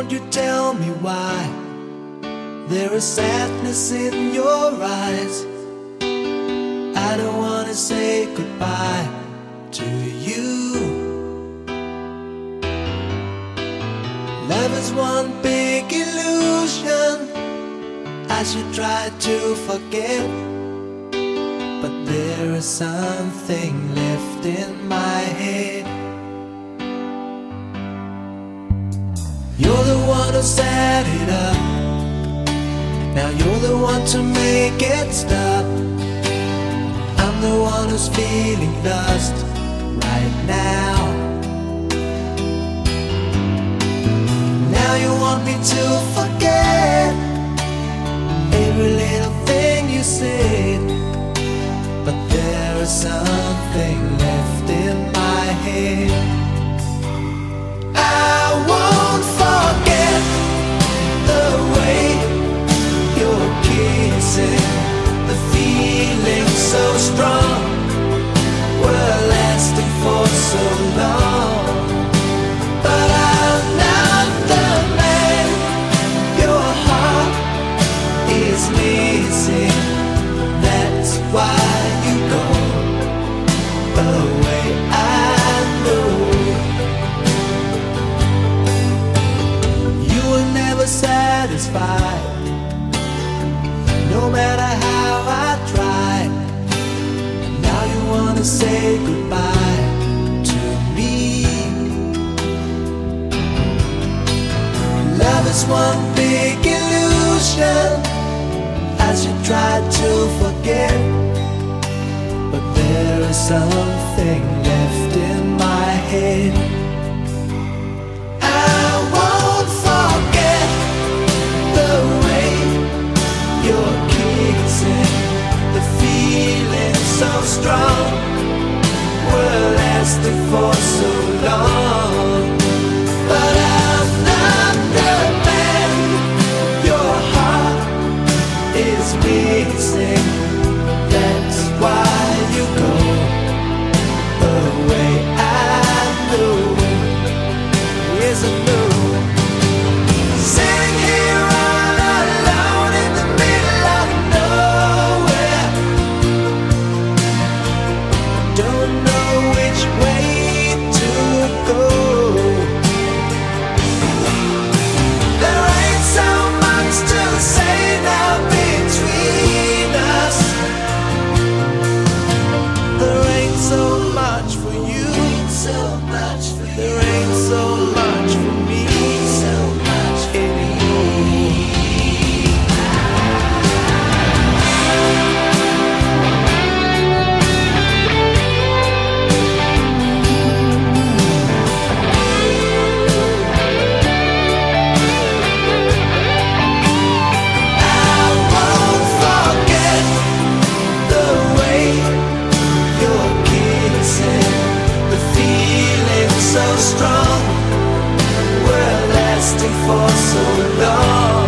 Won't you tell me why there is sadness in your eyes? I don't wanna say goodbye to you. Love is one big illusion. I should try to forget, but there is something left in my You're the one who set it up. Now you're the one to make it stop. I'm the one who's feeling lost right now. Now you want me to forget every little thing you said. But there is something left in my head. So long. But I'm not the man your heart is missing. That's why you go. I you were never satisfied. No matter how I tried, now you wanna say goodbye one big illusion. I should try to forget, but there is something left in my head. I won't forget the way you're kissing, the feeling so strong. We're lasting for so. so much for so long.